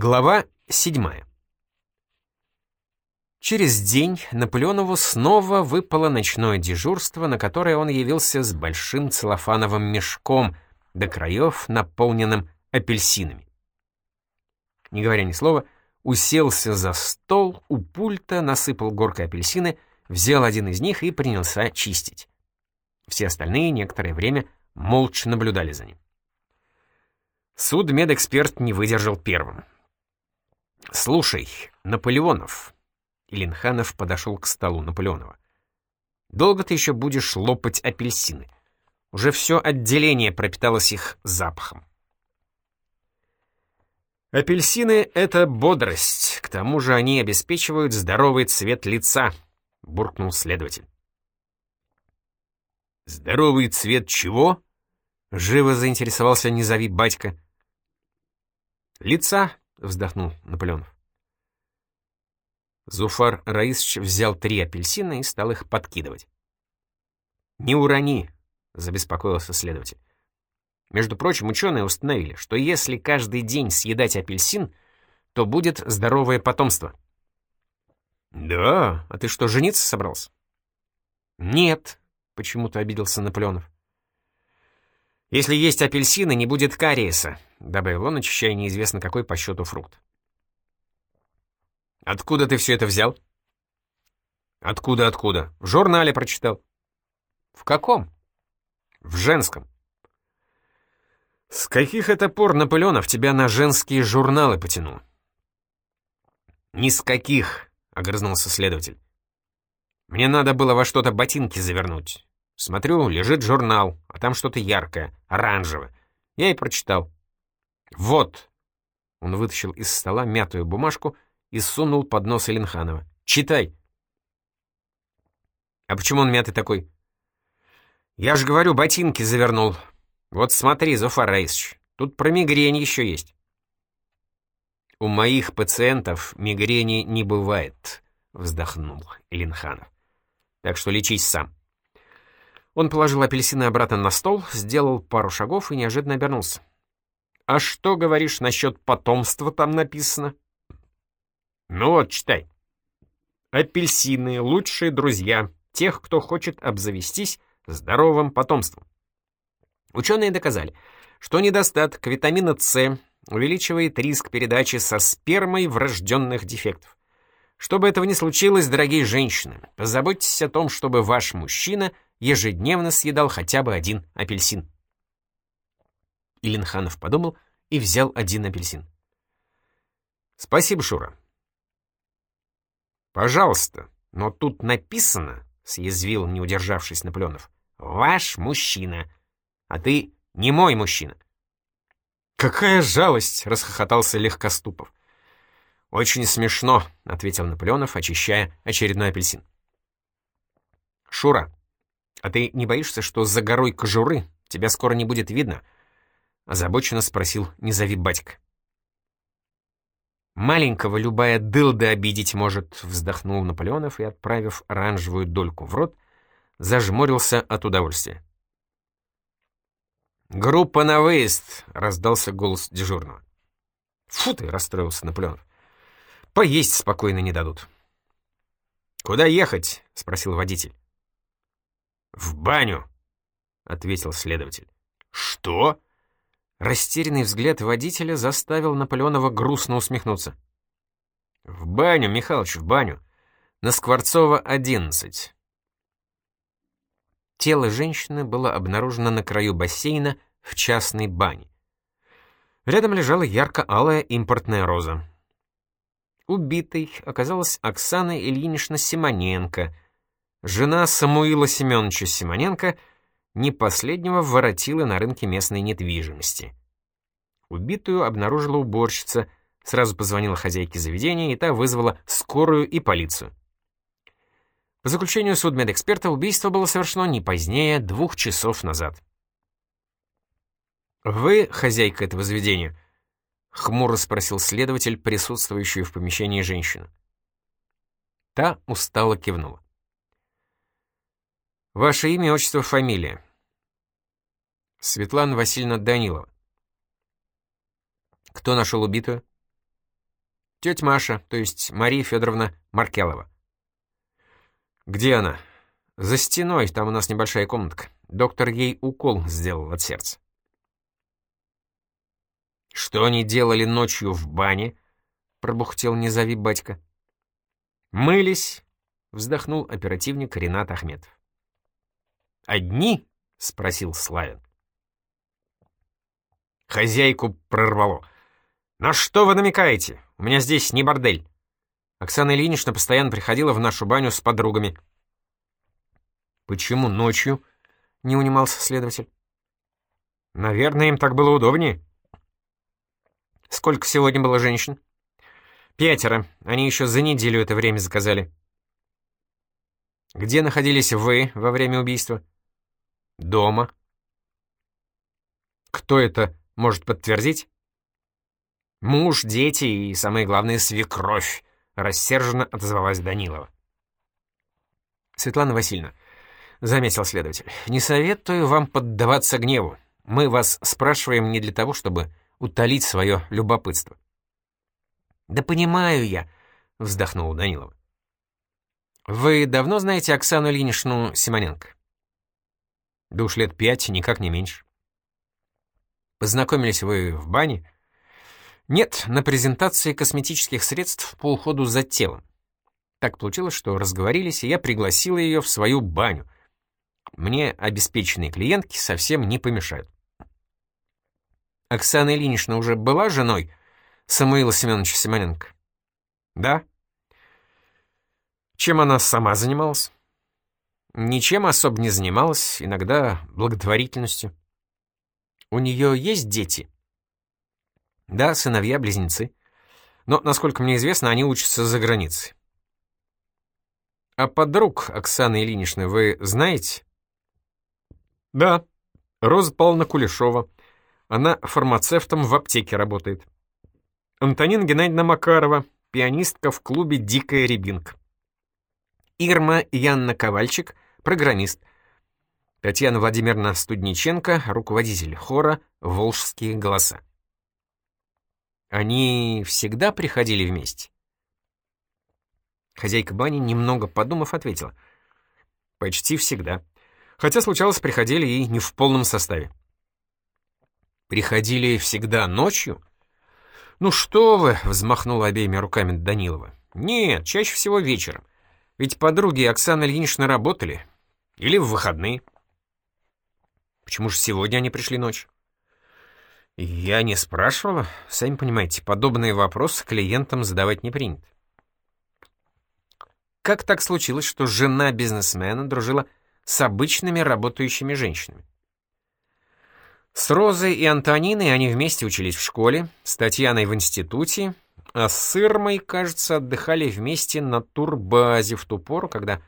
Глава 7. Через день Наполеонову снова выпало ночное дежурство, на которое он явился с большим целлофановым мешком, до краев наполненным апельсинами. Не говоря ни слова, уселся за стол, у пульта насыпал горкой апельсины, взял один из них и принялся чистить. Все остальные некоторое время молча наблюдали за ним. Судмедэксперт не выдержал первым. «Слушай, Наполеонов...» Ильинханов подошел к столу Наполеонова. «Долго ты еще будешь лопать апельсины? Уже все отделение пропиталось их запахом». «Апельсины — это бодрость, к тому же они обеспечивают здоровый цвет лица», — буркнул следователь. «Здоровый цвет чего?» — живо заинтересовался «Не батька». «Лица», — вздохнул Наполеонов. Зуфар Раисович взял три апельсина и стал их подкидывать. «Не урони», — забеспокоился следователь. Между прочим, ученые установили, что если каждый день съедать апельсин, то будет здоровое потомство. «Да? А ты что, жениться собрался?» «Нет», — почему-то обиделся Наполеонов. «Если есть апельсины, не будет кариеса», — добавил он, очищая неизвестно какой по счету фрукт. «Откуда ты все это взял?» «Откуда-откуда? В журнале прочитал». «В каком?» «В женском». «С каких это пор, Наполеонов, тебя на женские журналы потянул?» «Ни с каких», — огрызнулся следователь. «Мне надо было во что-то ботинки завернуть. Смотрю, лежит журнал, а там что-то яркое, оранжевое. Я и прочитал. «Вот!» Он вытащил из стола мятую бумажку и сунул под нос Эленханова. «Читай!» «А почему он мятый такой?» «Я же говорю, ботинки завернул. Вот смотри, Зуфар Раисович, тут про мигрень еще есть». «У моих пациентов мигрени не бывает», — вздохнул Ильинханов. «Так что лечись сам». Он положил апельсины обратно на стол, сделал пару шагов и неожиданно обернулся. «А что, говоришь, насчет потомства там написано?» «Ну вот, читай. Апельсины — лучшие друзья тех, кто хочет обзавестись здоровым потомством. Ученые доказали, что недостаток витамина С увеличивает риск передачи со спермой врожденных дефектов. Чтобы этого не случилось, дорогие женщины, позаботьтесь о том, чтобы ваш мужчина — ежедневно съедал хотя бы один апельсин. Ильинханов подумал и взял один апельсин. «Спасибо, Шура». «Пожалуйста, но тут написано», — съязвил, не удержавшись Наполеонов, «ваш мужчина, а ты не мой мужчина». «Какая жалость!» — расхохотался Легкоступов. «Очень смешно», — ответил Наполеонов, очищая очередной апельсин. «Шура, «А ты не боишься, что за горой кожуры тебя скоро не будет видно?» Озабоченно спросил «Не зови батька». «Маленького любая дылда обидеть может», — вздохнул Наполеонов и, отправив оранжевую дольку в рот, зажмурился от удовольствия. «Группа на выезд!» — раздался голос дежурного. «Фу ты!» — расстроился Наполеонов. «Поесть спокойно не дадут». «Куда ехать?» — спросил водитель. «В баню», — ответил следователь. «Что?» Растерянный взгляд водителя заставил Наполеонова грустно усмехнуться. «В баню, Михалыч, в баню. На Скворцова, 11». Тело женщины было обнаружено на краю бассейна в частной бане. Рядом лежала ярко-алая импортная роза. Убитой оказалась Оксана Ильинична Симоненко — Жена Самуила Семеновича Симоненко не последнего воротила на рынке местной недвижимости. Убитую обнаружила уборщица, сразу позвонила хозяйке заведения, и та вызвала скорую и полицию. По заключению судмедэксперта, убийство было совершено не позднее двух часов назад. «Вы хозяйка этого заведения?» — хмуро спросил следователь, присутствующую в помещении женщину. Та устало кивнула. Ваше имя, отчество, фамилия. Светлана Васильевна Данилова. Кто нашел убитую? Тетя Маша, то есть Мария Федоровна Маркелова. Где она? За стеной, там у нас небольшая комнатка. Доктор ей укол сделал от сердца. Что они делали ночью в бане? Пробухтел не зови батька. Мылись, вздохнул оперативник Ренат Ахметов. «Одни?» — спросил Славин. Хозяйку прорвало. «На что вы намекаете? У меня здесь не бордель». Оксана Ильинична постоянно приходила в нашу баню с подругами. «Почему ночью?» — не унимался следователь. «Наверное, им так было удобнее». «Сколько сегодня было женщин?» «Пятеро. Они еще за неделю это время заказали». «Где находились вы во время убийства?» «Дома». «Кто это может подтвердить?» «Муж, дети и, самое главное, свекровь», — рассерженно отозвалась Данилова. «Светлана Васильевна», — заметил следователь, — «не советую вам поддаваться гневу. Мы вас спрашиваем не для того, чтобы утолить свое любопытство». «Да понимаю я», — вздохнула Данилова. «Вы давно знаете Оксану Ильиничну Симоненко?» «Да уж лет пять, никак не меньше». «Познакомились вы в бане?» «Нет, на презентации косметических средств по уходу за телом. Так получилось, что разговорились, и я пригласила ее в свою баню. Мне обеспеченные клиентки совсем не помешают». «Оксана Ильинична уже была женой Самуила Семеновича Симоненко?» «Да», чем она сама занималась? Ничем особо не занималась, иногда благотворительностью. У нее есть дети? Да, сыновья-близнецы. Но, насколько мне известно, они учатся за границей. А подруг Оксаны Ильиничны вы знаете? Да, Роза Павловна Кулешова. Она фармацевтом в аптеке работает. Антонина Геннадьевна Макарова, пианистка в клубе «Дикая рябинка». Ирма Янна Ковальчик, программист. Татьяна Владимировна Студниченко, руководитель хора «Волжские голоса». Они всегда приходили вместе? Хозяйка бани, немного подумав, ответила. Почти всегда. Хотя случалось, приходили и не в полном составе. Приходили всегда ночью? Ну что вы, взмахнула обеими руками Данилова. Нет, чаще всего вечером. Ведь подруги Оксаны Ильиничны работали. Или в выходные. Почему же сегодня они пришли ночью? Я не спрашивала. Сами понимаете, подобные вопросы клиентам задавать не принято. Как так случилось, что жена бизнесмена дружила с обычными работающими женщинами? С Розой и Антониной они вместе учились в школе, с Татьяной в институте, а с Ирмой, кажется, отдыхали вместе на турбазе в ту пору, когда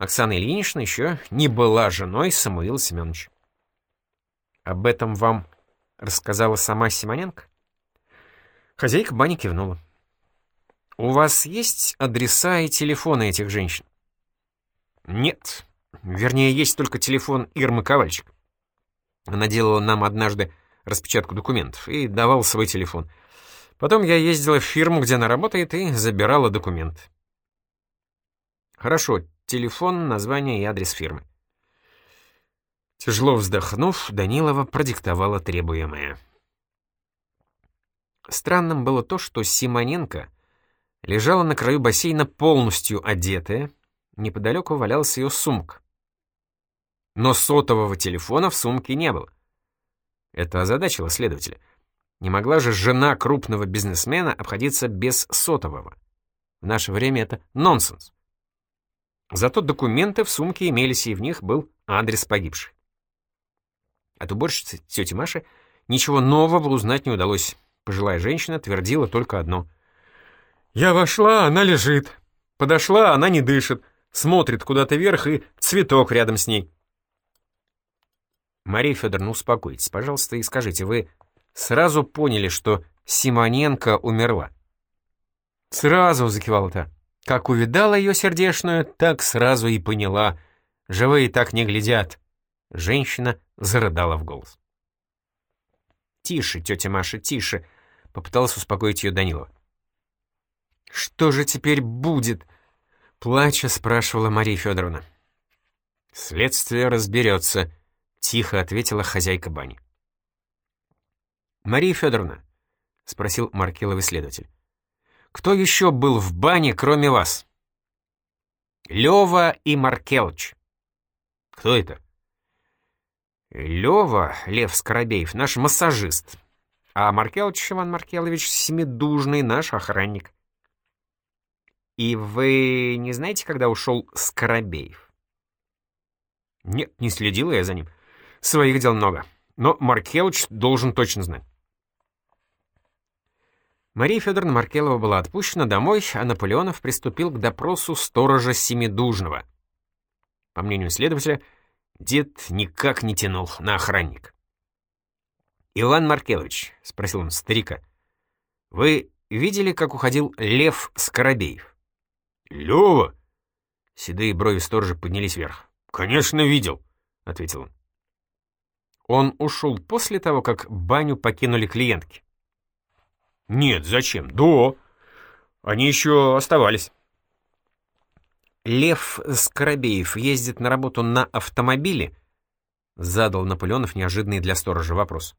Оксана Ильинична еще не была женой Самуила Семеновича. Об этом вам рассказала сама Симоненко? Хозяйка бани кивнула. «У вас есть адреса и телефоны этих женщин?» «Нет. Вернее, есть только телефон Ирмы Ковальчик. Она делала нам однажды распечатку документов и давала свой телефон. Потом я ездила в фирму, где она работает, и забирала документы. Хорошо, телефон, название и адрес фирмы. Тяжело вздохнув, Данилова продиктовала требуемое. Странным было то, что Симоненко лежала на краю бассейна полностью одетая, неподалеку валялась ее сумка. Но сотового телефона в сумке не было. Это озадачило следователя — не могла же жена крупного бизнесмена обходиться без сотового. В наше время это нонсенс. Зато документы в сумке имелись, и в них был адрес погибшей. От уборщицы тети Маши ничего нового узнать не удалось. Пожилая женщина твердила только одно. «Я вошла, она лежит. Подошла, она не дышит. Смотрит куда-то вверх, и цветок рядом с ней». «Мария Федоровна, успокойтесь, пожалуйста, и скажите, вы сразу поняли, что Симоненко умерла. «Сразу», — закивала та. Как увидала ее сердешную, так сразу и поняла. Живые так не глядят. Женщина зарыдала в голос. «Тише, тетя Маша, тише», — попыталась успокоить ее Данила. «Что же теперь будет?» — плача спрашивала Мария Федоровна. «Следствие разберется», — тихо ответила хозяйка бани. «Мария Федоровна», — спросил Маркелов следователь, — «кто еще был в бане, кроме вас?» «Лева и Маркелыч». «Кто это?» «Лева, Лев Скоробеев, наш массажист, а Маркелыч Иван Маркелович Семидужный, наш охранник». «И вы не знаете, когда ушел Скоробеев?» «Нет, не следила я за ним. Своих дел много. Но Маркелыч должен точно знать». Мария Федоровна Маркелова была отпущена домой, а Наполеонов приступил к допросу сторожа Семидужного. По мнению следователя, дед никак не тянул на охранник. «Иван Маркелович», — спросил он старика, — «вы видели, как уходил Лев Скоробеев?» «Лёва?» Седые брови сторожа поднялись вверх. «Конечно, видел», — ответил он. Он ушел после того, как баню покинули клиентки. «Нет, зачем? До. Они еще оставались». «Лев Скоробеев ездит на работу на автомобиле?» — задал Наполеонов неожиданный для сторожа вопрос.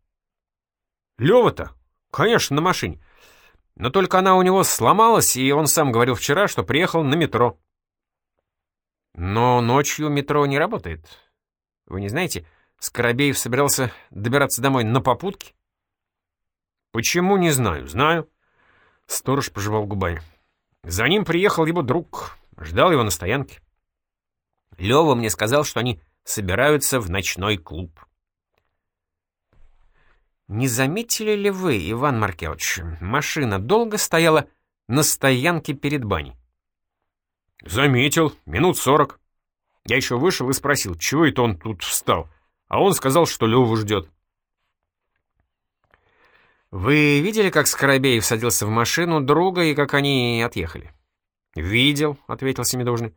«Лева-то? Конечно, на машине. Но только она у него сломалась, и он сам говорил вчера, что приехал на метро». «Но ночью метро не работает. Вы не знаете, Скоробеев собирался добираться домой на попутке?» «Почему, не знаю. Знаю». Сторож пожевал губами. «За ним приехал его друг. Ждал его на стоянке». Лёва мне сказал, что они собираются в ночной клуб. Не заметили ли вы, Иван Маркелович, машина долго стояла на стоянке перед баней? Заметил, минут сорок. Я еще вышел и спросил, чего это он тут встал, а он сказал, что Леву ждет. «Вы видели, как Скоробеев садился в машину друга и как они отъехали?» «Видел», — ответил Семидужный.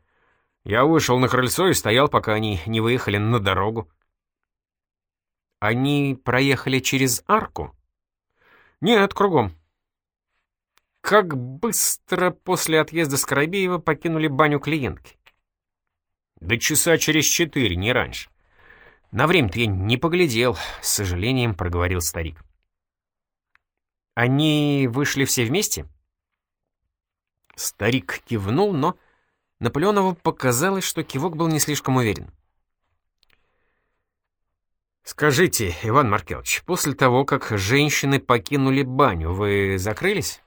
«Я вышел на крыльцо и стоял, пока они не выехали на дорогу». «Они проехали через арку?» «Нет, кругом». «Как быстро после отъезда Скоробеева покинули баню клиентки?» «Да часа через четыре, не раньше». «На время-то я не поглядел», — с сожалением проговорил старик. Они вышли все вместе? Старик кивнул, но Наполеонову показалось, что кивок был не слишком уверен. «Скажите, Иван Маркелович, после того, как женщины покинули баню, вы закрылись?»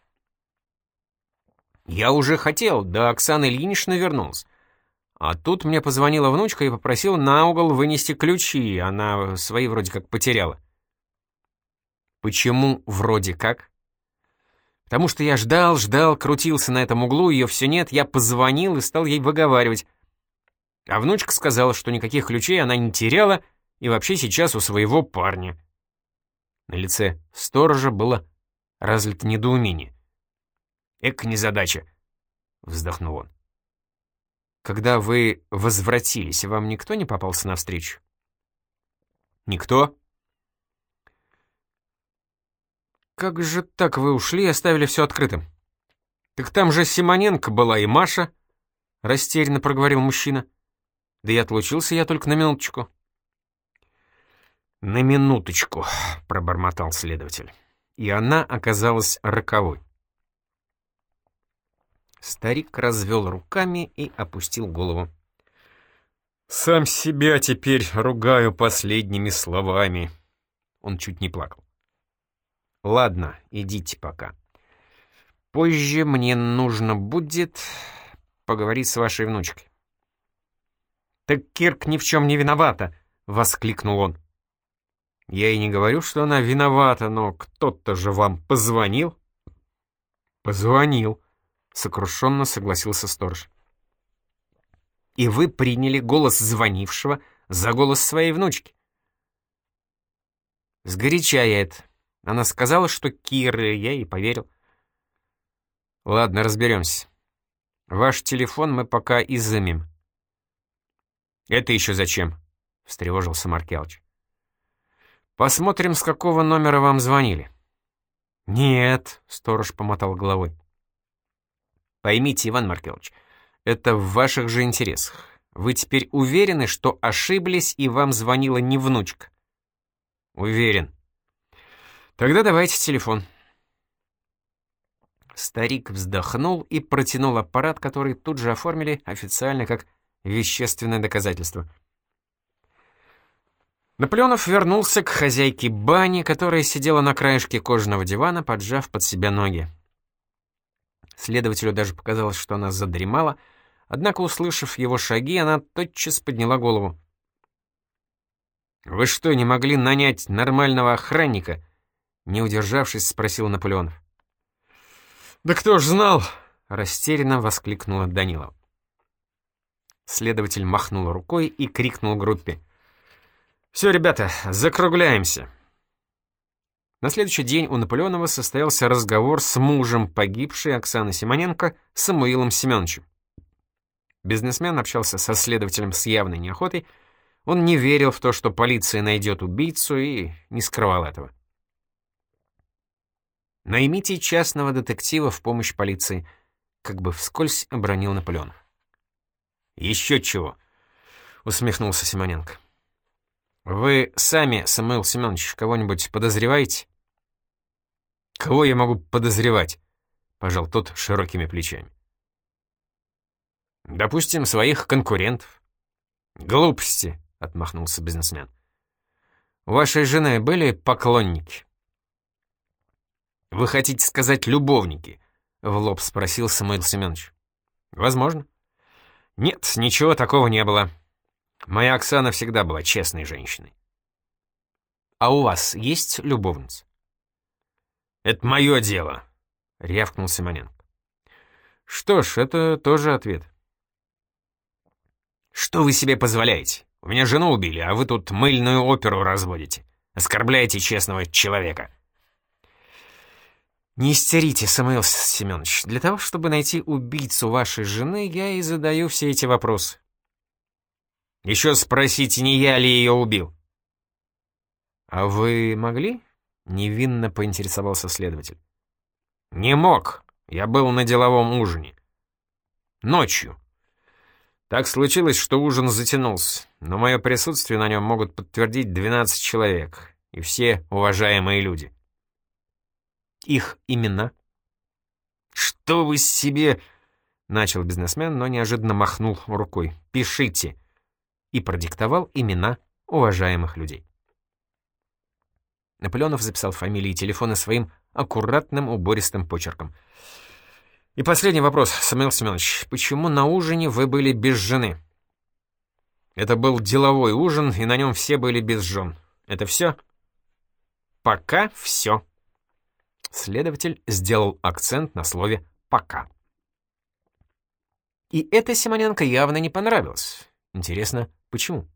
«Я уже хотел, да Оксана Ильинична вернулась. А тут мне позвонила внучка и попросила на угол вынести ключи, она свои вроде как потеряла. Почему вроде как? Потому что я ждал, ждал, крутился на этом углу, ее все нет, я позвонил и стал ей выговаривать. А внучка сказала, что никаких ключей она не теряла и вообще сейчас у своего парня. На лице сторожа было разлито недоумение. «Эк, незадача!» — вздохнул он. «Когда вы возвратились, вам никто не попался навстречу?» «Никто?» «Как же так вы ушли и оставили все открытым?» «Так там же Симоненко была и Маша», — растерянно проговорил мужчина. «Да и отлучился я только на минуточку». «На минуточку», — пробормотал следователь. И она оказалась роковой. Старик развел руками и опустил голову. «Сам себя теперь ругаю последними словами». Он чуть не плакал. Ладно, идите пока. Позже мне нужно будет поговорить с вашей внучкой. «Так Кирк ни в чем не виновата!» — воскликнул он. «Я и не говорю, что она виновата, но кто-то же вам позвонил?» «Позвонил», — сокрушенно согласился сторож. «И вы приняли голос звонившего за голос своей внучки?» «Сгоряча я это. Она сказала, что Кира, я ей поверил. Ладно, разберемся. Ваш телефон мы пока изымем. Это еще зачем? Встревожился Маркелыч. Посмотрим, с какого номера вам звонили. Нет, сторож помотал головой. Поймите, Иван Маркелович, это в ваших же интересах. Вы теперь уверены, что ошиблись и вам звонила не внучка? Уверен. Тогда давайте телефон. Старик вздохнул и протянул аппарат, который тут же оформили официально как вещественное доказательство. Наполеонов вернулся к хозяйке бани, которая сидела на краешке кожаного дивана, поджав под себя ноги. Следователю даже показалось, что она задремала, однако, услышав его шаги, она тотчас подняла голову. «Вы что, не могли нанять нормального охранника?» Не удержавшись, спросил Наполеонов. «Да кто ж знал!» — растерянно воскликнула Данилова. Следователь махнул рукой и крикнул группе. «Все, ребята, закругляемся!» На следующий день у Наполеонова состоялся разговор с мужем погибшей Оксаны Симоненко Самуилом Семеновичем. Бизнесмен общался со следователем с явной неохотой, он не верил в то, что полиция найдет убийцу, и не скрывал этого. «Наймите частного детектива в помощь полиции», — как бы вскользь обронил Наполеонов. «Еще чего», — усмехнулся Симоненко. «Вы сами, Самуил Семенович, кого-нибудь подозреваете?» «Кого я могу подозревать?» — пожал тот широкими плечами. «Допустим, своих конкурентов». «Глупости», — отмахнулся бизнесмен. «У вашей жены были поклонники?» «Вы хотите сказать любовники?» — в лоб спросил Самуил Семенович. «Возможно». «Нет, ничего такого не было. Моя Оксана всегда была честной женщиной. А у вас есть любовница? Это мое дело, рявкнул Симоненко. Что ж, это тоже ответ. Что вы себе позволяете? У меня жену убили, а вы тут мыльную оперу разводите. Оскорбляете честного человека. Не истерите, Самуил Семенович. Для того, чтобы найти убийцу вашей жены, я и задаю все эти вопросы. Еще спросите, не я ли ее убил. А вы могли? Невинно поинтересовался следователь. Не мог. Я был на деловом ужине. Ночью. Так случилось, что ужин затянулся, но мое присутствие на нем могут подтвердить 12 человек, и все уважаемые люди. Их имена? Что вы себе... Начал бизнесмен, но неожиданно махнул рукой. «Пишите!» и продиктовал имена уважаемых людей. Наполеонов записал фамилии и телефоны своим аккуратным убористым почерком. «И последний вопрос, Самуил Семенович. Почему на ужине вы были без жены?» «Это был деловой ужин, и на нем все были без жен. Это все?» «Пока все». Следователь сделал акцент на слове «пока». И это Симоненко явно не понравилось. Интересно, Почему?